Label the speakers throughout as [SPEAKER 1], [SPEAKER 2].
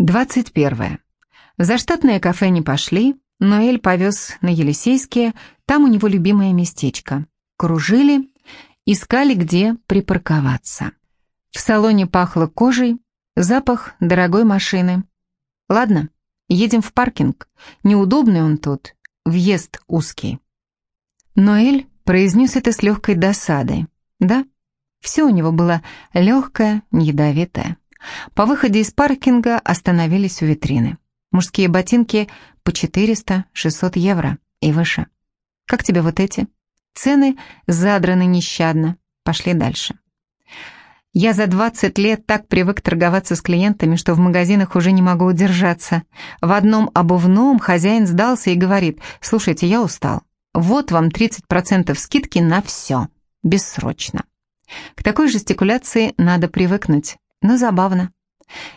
[SPEAKER 1] 21. В заштатное кафе не пошли, но Эль повез на Елисейские, там у него любимое местечко. Кружили, искали, где припарковаться. В салоне пахло кожей, запах дорогой машины. Ладно, едем в паркинг. Неудобный он тут, въезд узкий. Но Эль произнес это с легкой досадой. Да, все у него было легкое, ядовитое. По выходе из паркинга остановились у витрины. Мужские ботинки по 400-600 евро и выше. Как тебе вот эти? Цены задраны нещадно. Пошли дальше. Я за 20 лет так привык торговаться с клиентами, что в магазинах уже не могу удержаться. В одном обувном хозяин сдался и говорит, «Слушайте, я устал. Вот вам 30% скидки на все. Бессрочно». К такой жестикуляции надо привыкнуть но забавно.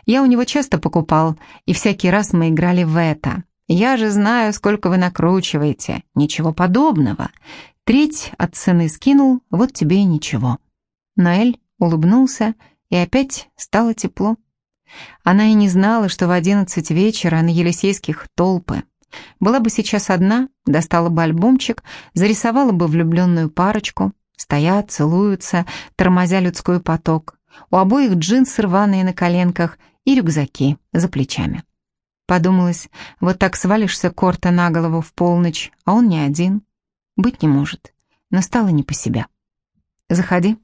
[SPEAKER 1] Я у него часто покупал, и всякий раз мы играли в это. Я же знаю, сколько вы накручиваете. Ничего подобного. Треть от цены скинул, вот тебе и ничего. Ноэль улыбнулся, и опять стало тепло. Она и не знала, что в одиннадцать вечера на Елисейских толпы. Была бы сейчас одна, достала бы альбомчик, зарисовала бы влюбленную парочку, стоят, целуются, тормозя людской поток. У обоих джинсы рваные на коленках и рюкзаки за плечами. Подумалось, вот так свалишься корта на голову в полночь, а он не один. Быть не может, но стало не по себе. «Заходи».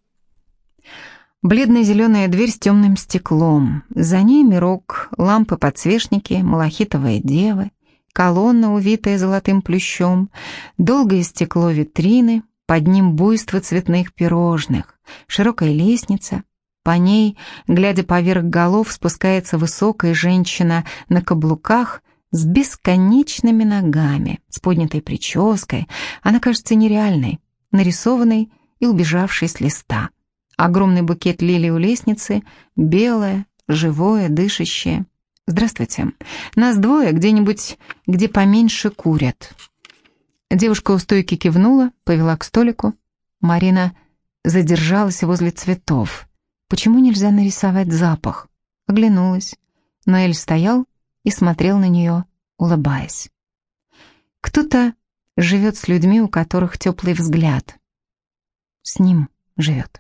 [SPEAKER 1] Бледно-зеленая дверь с темным стеклом. За ней мирок, лампы-подсвечники, малахитовые девы, колонна, увитая золотым плющом, долгое стекло витрины, под ним буйство цветных пирожных, широкая лестница, по ней, глядя поверх голов, спускается высокая женщина на каблуках с бесконечными ногами, с поднятой прической. Она кажется нереальной, нарисованной и убежавшей с листа. Огромный букет лилий у лестницы, белое, живое, дышащее. «Здравствуйте. Нас двое, где-нибудь, где поменьше курят». Девушка у стойки кивнула, повела к столику. Марина задержалась возле цветов. Почему нельзя нарисовать запах? Оглянулась. Ноэль стоял и смотрел на нее, улыбаясь. Кто-то живет с людьми, у которых теплый взгляд. С ним живет.